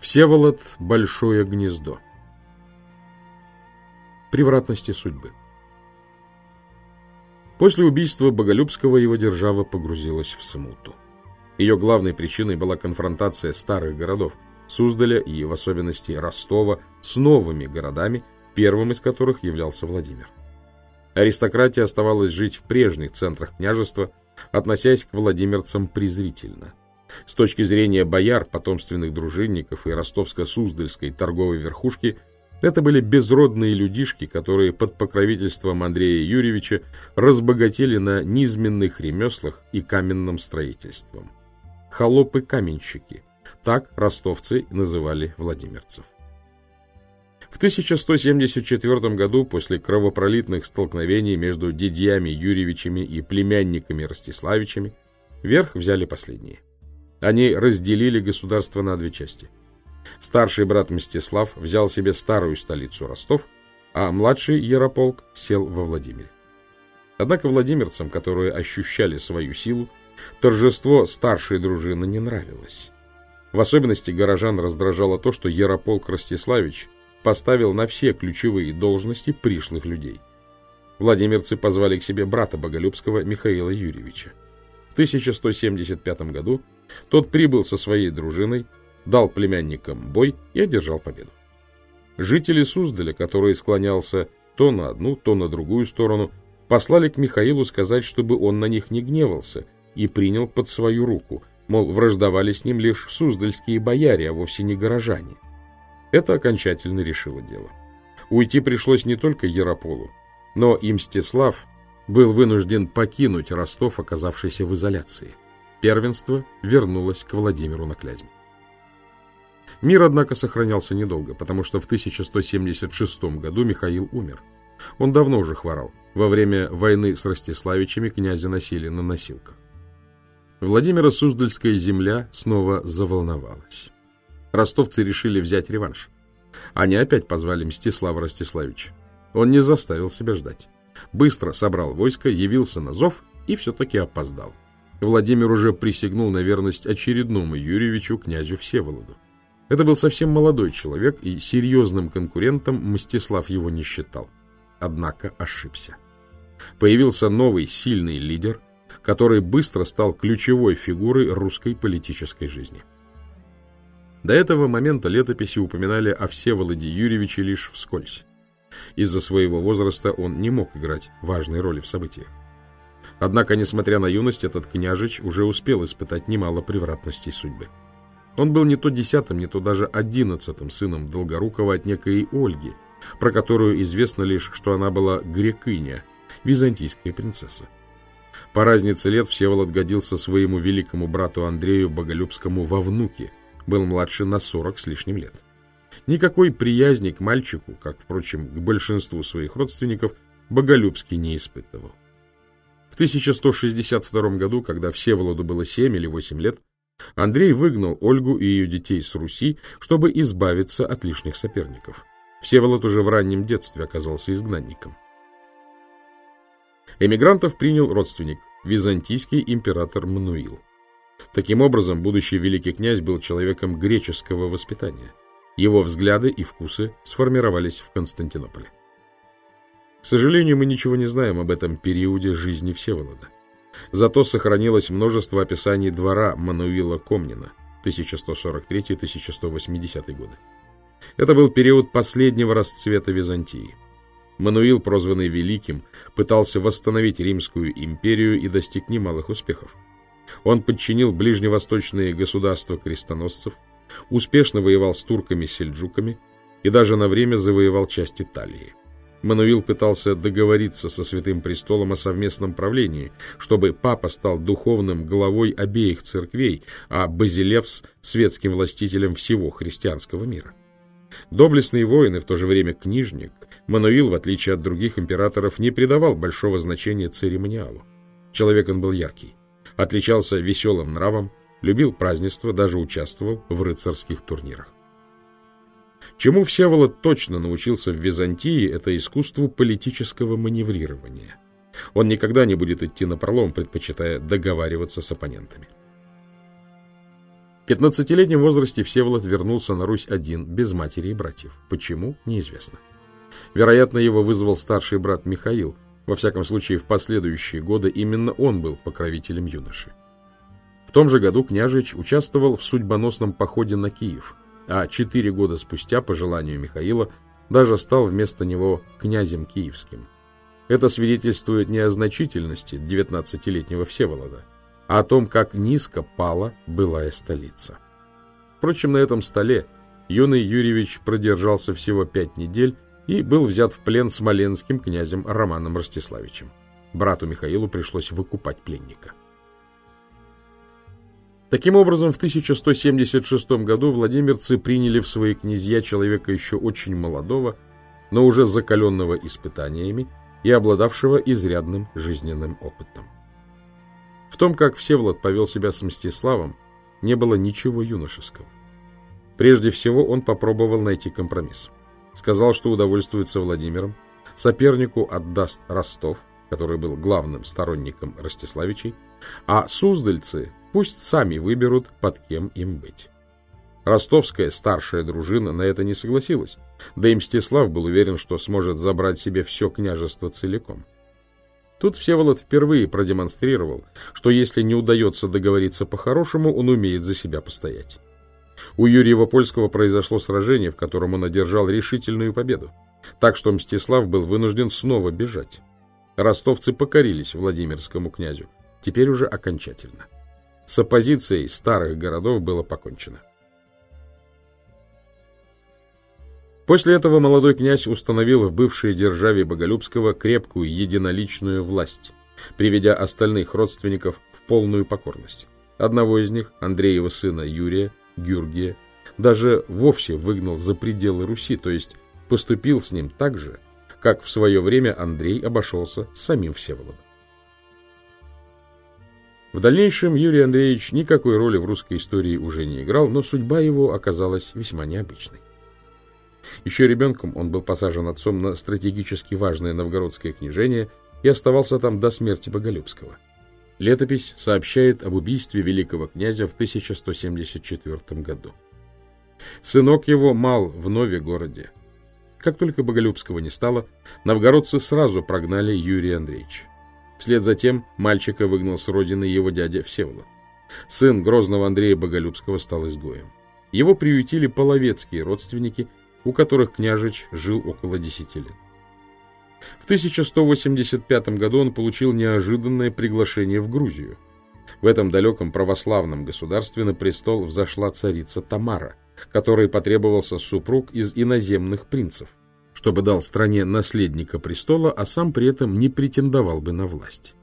Всеволод – большое гнездо. Превратности судьбы. После убийства Боголюбского его держава погрузилась в смуту. Ее главной причиной была конфронтация старых городов – Суздаля и, в особенности, Ростова – с новыми городами, первым из которых являлся Владимир. Аристократия оставалась жить в прежних центрах княжества, относясь к владимирцам презрительно – с точки зрения бояр, потомственных дружинников и ростовско-суздальской торговой верхушки, это были безродные людишки, которые под покровительством Андрея Юрьевича разбогатели на низменных ремеслах и каменном строительством. Холопы-каменщики. Так ростовцы называли владимирцев. В 1174 году, после кровопролитных столкновений между дядьями Юрьевичами и племянниками Ростиславичами, верх взяли последние. Они разделили государство на две части. Старший брат Мстислав взял себе старую столицу Ростов, а младший Ярополк сел во Владимире. Однако владимирцам, которые ощущали свою силу, торжество старшей дружины не нравилось. В особенности горожан раздражало то, что Ярополк Ростиславич поставил на все ключевые должности пришлых людей. Владимирцы позвали к себе брата Боголюбского Михаила Юрьевича. В 1175 году тот прибыл со своей дружиной, дал племянникам бой и одержал победу. Жители Суздаля, который склонялся то на одну, то на другую сторону, послали к Михаилу сказать, чтобы он на них не гневался и принял под свою руку, мол, враждовали с ним лишь суздальские бояре, а вовсе не горожане. Это окончательно решило дело. Уйти пришлось не только Ярополу, но и Мстислав был вынужден покинуть Ростов, оказавшийся в изоляции. Первенство вернулось к Владимиру на Клязьму. Мир, однако, сохранялся недолго, потому что в 1176 году Михаил умер. Он давно уже хворал. Во время войны с Ростиславичами князя носили на носилках. Владимира Суздальская земля снова заволновалась. Ростовцы решили взять реванш. Они опять позвали Мстислава Ростиславича. Он не заставил себя ждать. Быстро собрал войско, явился на зов и все-таки опоздал. Владимир уже присягнул на верность очередному Юрьевичу, князю Всеволоду. Это был совсем молодой человек, и серьезным конкурентом Мстислав его не считал. Однако ошибся. Появился новый сильный лидер, который быстро стал ключевой фигурой русской политической жизни. До этого момента летописи упоминали о Всеволоде Юрьевиче лишь вскользь. Из-за своего возраста он не мог играть важной роли в событиях. Однако, несмотря на юность, этот княжич уже успел испытать немало превратностей судьбы. Он был не то десятым, не то даже одиннадцатым сыном Долгорукова от некой Ольги, про которую известно лишь, что она была грекыня, византийская принцесса. По разнице лет Всеволод годился своему великому брату Андрею Боголюбскому во внуке, был младше на сорок с лишним лет. Никакой приязни к мальчику, как, впрочем, к большинству своих родственников, Боголюбский не испытывал. В 1162 году, когда Всеволоду было 7 или 8 лет, Андрей выгнал Ольгу и ее детей с Руси, чтобы избавиться от лишних соперников. Всеволод уже в раннем детстве оказался изгнанником. Эмигрантов принял родственник, византийский император Мануил. Таким образом, будущий великий князь был человеком греческого воспитания. Его взгляды и вкусы сформировались в Константинополе. К сожалению, мы ничего не знаем об этом периоде жизни Всеволода. Зато сохранилось множество описаний двора Мануила Комнина 1143-1180 годы. Это был период последнего расцвета Византии. Мануил, прозванный Великим, пытался восстановить Римскую империю и достиг немалых успехов. Он подчинил ближневосточные государства крестоносцев, успешно воевал с турками-сельджуками и даже на время завоевал часть Италии. Мануил пытался договориться со Святым Престолом о совместном правлении, чтобы папа стал духовным главой обеих церквей, а Базилевс – светским властителем всего христианского мира. Доблестный воин и в то же время книжник, Мануил, в отличие от других императоров, не придавал большого значения церемониалу. Человек он был яркий, отличался веселым нравом, любил празднества, даже участвовал в рыцарских турнирах. Чему Всеволод точно научился в Византии, это искусству политического маневрирования. Он никогда не будет идти на пролом, предпочитая договариваться с оппонентами. В 15-летнем возрасте Всеволод вернулся на Русь один, без матери и братьев. Почему, неизвестно. Вероятно, его вызвал старший брат Михаил. Во всяком случае, в последующие годы именно он был покровителем юноши. Том же году княжич участвовал в судьбоносном походе на Киев, а четыре года спустя, по желанию Михаила, даже стал вместо него князем киевским. Это свидетельствует не о значительности 19-летнего Всеволода, а о том, как низко пала былая столица. Впрочем, на этом столе юный Юрьевич продержался всего пять недель и был взят в плен смоленским князем Романом Ростиславичем. Брату Михаилу пришлось выкупать пленника. Таким образом, в 1176 году владимирцы приняли в свои князья человека еще очень молодого, но уже закаленного испытаниями и обладавшего изрядным жизненным опытом. В том, как Всеволод повел себя с Мстиславом, не было ничего юношеского. Прежде всего он попробовал найти компромисс. Сказал, что удовольствуется Владимиром, сопернику отдаст Ростов, который был главным сторонником Ростиславичей, а суздальцы пусть сами выберут, под кем им быть. Ростовская старшая дружина на это не согласилась, да и Мстислав был уверен, что сможет забрать себе все княжество целиком. Тут Всеволод впервые продемонстрировал, что если не удается договориться по-хорошему, он умеет за себя постоять. У Юрия Польского произошло сражение, в котором он одержал решительную победу, так что Мстислав был вынужден снова бежать. Ростовцы покорились Владимирскому князю, теперь уже окончательно. С оппозицией старых городов было покончено. После этого молодой князь установил в бывшей державе Боголюбского крепкую единоличную власть, приведя остальных родственников в полную покорность. Одного из них, Андреева сына Юрия, Гюргия, даже вовсе выгнал за пределы Руси, то есть поступил с ним так же, как в свое время Андрей обошелся с самим Всеволодом. В дальнейшем Юрий Андреевич никакой роли в русской истории уже не играл, но судьба его оказалась весьма необычной. Еще ребенком он был посажен отцом на стратегически важное новгородское княжение и оставался там до смерти Боголюбского. Летопись сообщает об убийстве великого князя в 1174 году. Сынок его мал в Нове городе. Как только Боголюбского не стало, новгородцы сразу прогнали Юрия Андреевича. Вслед за тем мальчика выгнал с родины его дядя Всеволод. Сын грозного Андрея Боголюбского стал изгоем. Его приютили половецкие родственники, у которых княжич жил около десяти лет. В 1185 году он получил неожиданное приглашение в Грузию. В этом далеком православном государстве на престол взошла царица Тамара, которой потребовался супруг из иноземных принцев, чтобы дал стране наследника престола, а сам при этом не претендовал бы на власть.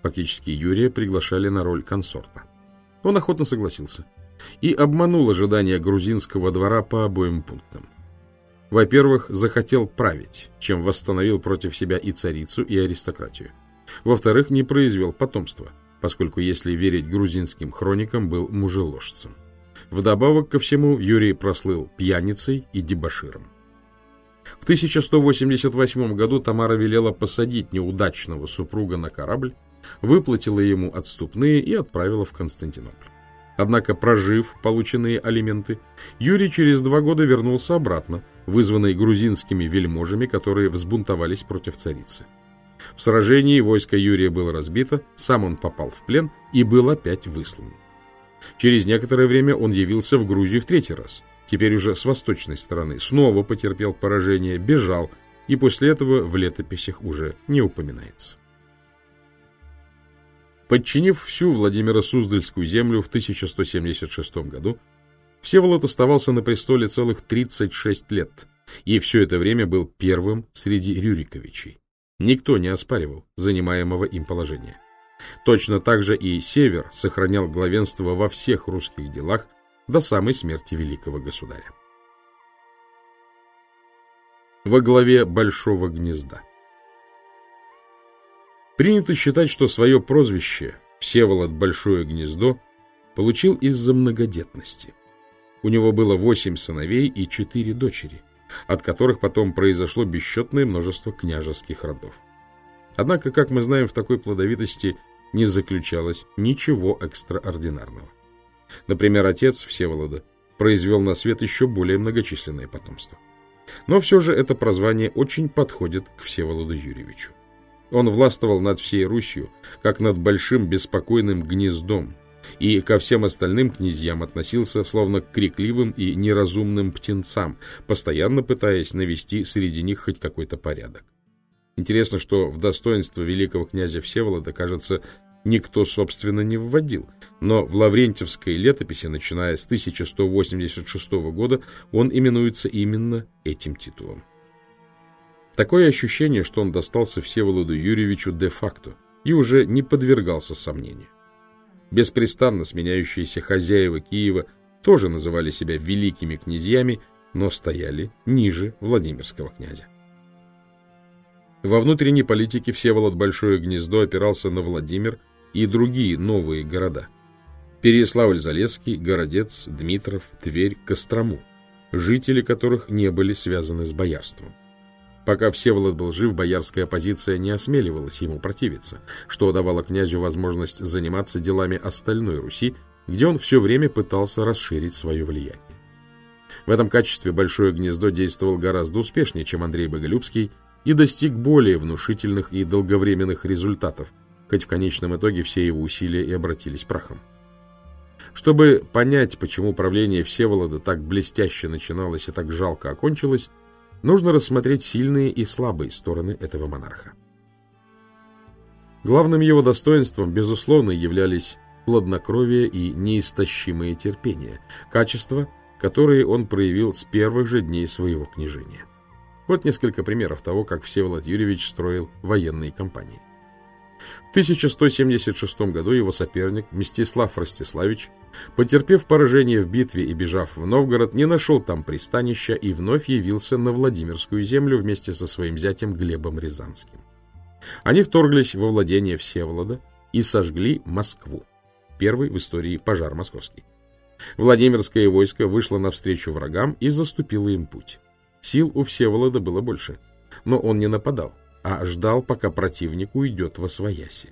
Фактически Юрия приглашали на роль консорта. Он охотно согласился и обманул ожидания грузинского двора по обоим пунктам. Во-первых, захотел править, чем восстановил против себя и царицу, и аристократию. Во-вторых, не произвел потомства, поскольку, если верить грузинским хроникам, был мужеложцем. Вдобавок ко всему, Юрий прослыл пьяницей и дебоширом. В 1188 году Тамара велела посадить неудачного супруга на корабль, выплатила ему отступные и отправила в Константинополь. Однако, прожив полученные алименты, Юрий через два года вернулся обратно, вызванный грузинскими вельможами, которые взбунтовались против царицы. В сражении войско Юрия было разбито, сам он попал в плен и был опять выслан. Через некоторое время он явился в Грузию в третий раз, теперь уже с восточной стороны, снова потерпел поражение, бежал, и после этого в летописях уже не упоминается. Подчинив всю Владимиро-Суздальскую землю в 1176 году, Всеволод оставался на престоле целых 36 лет, и все это время был первым среди Рюриковичей. Никто не оспаривал занимаемого им положения. Точно так же и Север сохранял главенство во всех русских делах до самой смерти великого государя. Во главе Большого гнезда Принято считать, что свое прозвище Всеволод Большое Гнездо получил из-за многодетности. У него было восемь сыновей и четыре дочери, от которых потом произошло бесчетное множество княжеских родов. Однако, как мы знаем, в такой плодовитости не заключалось ничего экстраординарного. Например, отец Всеволода произвел на свет еще более многочисленное потомство. Но все же это прозвание очень подходит к Всеволоду Юрьевичу. Он властвовал над всей Русью, как над большим беспокойным гнездом, и ко всем остальным князьям относился словно к крикливым и неразумным птенцам, постоянно пытаясь навести среди них хоть какой-то порядок. Интересно, что в достоинство великого князя Всеволода, кажется, никто, собственно, не вводил, но в Лаврентьевской летописи, начиная с 1186 года, он именуется именно этим титулом. Такое ощущение, что он достался Всеволоду Юрьевичу де-факто и уже не подвергался сомнению. Беспрестанно сменяющиеся хозяева Киева тоже называли себя великими князьями, но стояли ниже Владимирского князя. Во внутренней политике Всеволод Большое Гнездо опирался на Владимир и другие новые города. Переяславль-Залесский, Городец, Дмитров, Тверь, Кострому, жители которых не были связаны с боярством. Пока Всеволод был жив, боярская оппозиция не осмеливалась ему противиться, что давало князю возможность заниматься делами остальной Руси, где он все время пытался расширить свое влияние. В этом качестве Большое Гнездо действовал гораздо успешнее, чем Андрей Боголюбский, и достиг более внушительных и долговременных результатов, хоть в конечном итоге все его усилия и обратились прахом. Чтобы понять, почему правление Всеволода так блестяще начиналось и так жалко окончилось, нужно рассмотреть сильные и слабые стороны этого монарха. Главным его достоинством, безусловно, являлись хладнокровие и неистощимое терпение, качества, которые он проявил с первых же дней своего княжения. Вот несколько примеров того, как Всеволод Юрьевич строил военные кампании. В 1176 году его соперник Мстислав Ростиславич, потерпев поражение в битве и бежав в Новгород, не нашел там пристанища и вновь явился на Владимирскую землю вместе со своим зятем Глебом Рязанским. Они вторглись во владение Всеволода и сожгли Москву. Первый в истории пожар московский. Владимирское войско вышло навстречу врагам и заступило им путь. Сил у Всеволода было больше, но он не нападал а ждал, пока противник уйдет во свояси.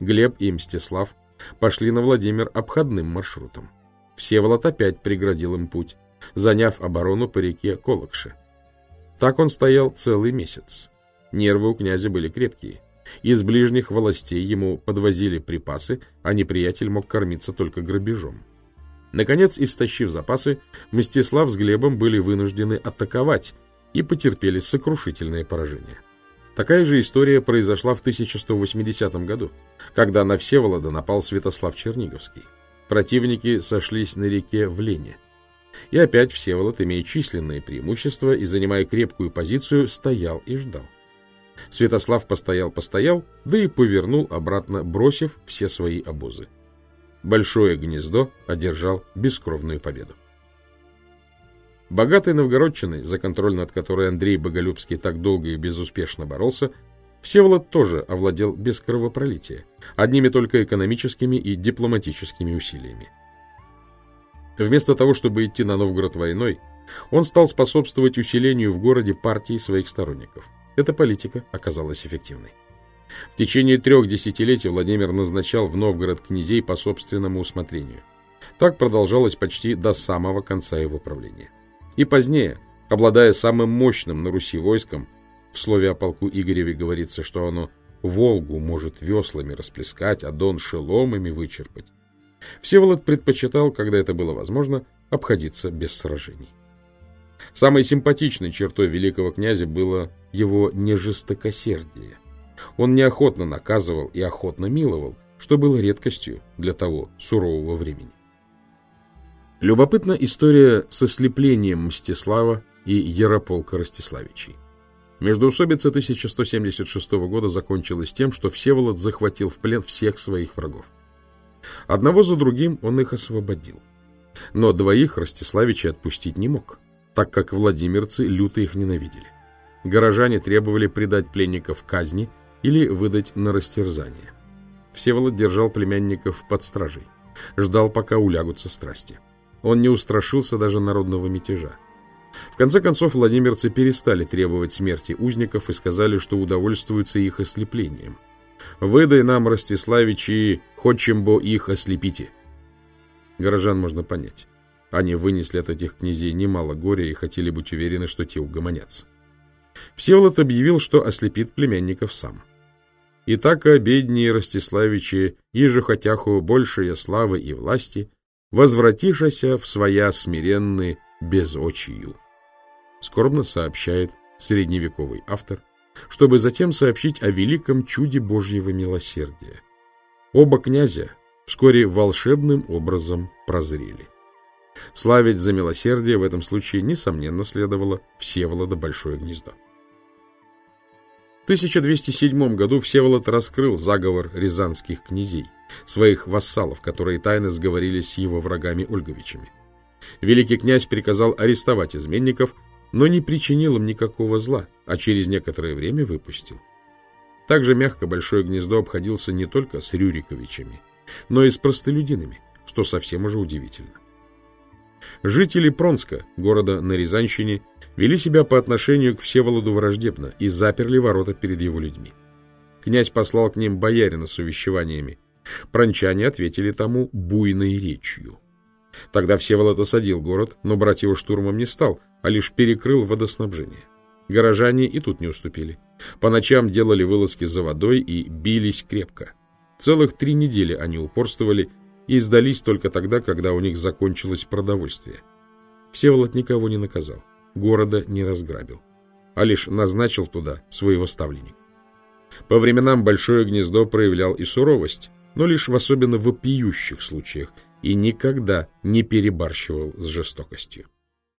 Глеб и Мстислав пошли на Владимир обходным маршрутом. Всеволод опять преградил им путь, заняв оборону по реке Колокше. Так он стоял целый месяц. Нервы у князя были крепкие. Из ближних властей ему подвозили припасы, а неприятель мог кормиться только грабежом. Наконец, истощив запасы, Мстислав с Глебом были вынуждены атаковать и потерпели сокрушительное поражение. Такая же история произошла в 1180 году, когда на Всеволода напал Святослав Черниговский. Противники сошлись на реке в Лене. И опять Всеволод, имея численное преимущество и занимая крепкую позицию, стоял и ждал. Святослав постоял-постоял, да и повернул обратно, бросив все свои обозы. Большое гнездо одержал бескровную победу. Богатой новгородчиной, за контроль над которой Андрей Боголюбский так долго и безуспешно боролся, Всеволод тоже овладел без кровопролития, одними только экономическими и дипломатическими усилиями. Вместо того, чтобы идти на Новгород войной, он стал способствовать усилению в городе партии своих сторонников. Эта политика оказалась эффективной. В течение трех десятилетий Владимир назначал в Новгород князей по собственному усмотрению. Так продолжалось почти до самого конца его правления. И позднее, обладая самым мощным на Руси войском, в слове о полку Игореве говорится, что оно Волгу может веслами расплескать, а Дон шеломами вычерпать. Всеволод предпочитал, когда это было возможно, обходиться без сражений. Самой симпатичной чертой великого князя было его нежестокосердие. Он неохотно наказывал и охотно миловал, что было редкостью для того сурового времени. Любопытна история со слеплением Мстислава и Ярополка Ростиславичей. Междоусобица 1176 года закончилась тем, что Всеволод захватил в плен всех своих врагов. Одного за другим он их освободил. Но двоих Ростиславичей отпустить не мог, так как владимирцы люто их ненавидели. Горожане требовали предать пленников казни или выдать на растерзание. Всеволод держал племянников под стражей, ждал, пока улягутся страсти. Он не устрашился даже народного мятежа. В конце концов, владимирцы перестали требовать смерти узников и сказали, что удовольствуются их ослеплением. «Выдай нам, Ростиславичи, хотчем бо их ослепите». Горожан можно понять. Они вынесли от этих князей немало горя и хотели быть уверены, что те угомонятся. Всеволод объявил, что ослепит племянников сам. И так Ростиславичи, иже хотяху большая славы и власти, возвратишася в своя смиренные безочию. Скорбно сообщает средневековый автор, чтобы затем сообщить о великом чуде Божьего милосердия. Оба князя вскоре волшебным образом прозрели. Славить за милосердие в этом случае, несомненно, следовало Всеволода Большое Гнездо. В 1207 году Всеволод раскрыл заговор рязанских князей, своих вассалов, которые тайно сговорились с его врагами Ольговичами. Великий князь приказал арестовать изменников, но не причинил им никакого зла, а через некоторое время выпустил. Также мягко Большое Гнездо обходился не только с Рюриковичами, но и с простолюдинами, что совсем уже удивительно. Жители Пронска, города на Рязанщине, вели себя по отношению к Всеволоду враждебно и заперли ворота перед его людьми. Князь послал к ним боярина с увещеваниями. Прончане ответили тому буйной речью. Тогда Всеволод осадил город, но брать его штурмом не стал, а лишь перекрыл водоснабжение. Горожане и тут не уступили. По ночам делали вылазки за водой и бились крепко. Целых три недели они упорствовали и сдались только тогда, когда у них закончилось продовольствие. Всеволод никого не наказал, города не разграбил, а лишь назначил туда своего ставленника. По временам Большое Гнездо проявлял и суровость, но лишь в особенно вопиющих случаях, и никогда не перебарщивал с жестокостью.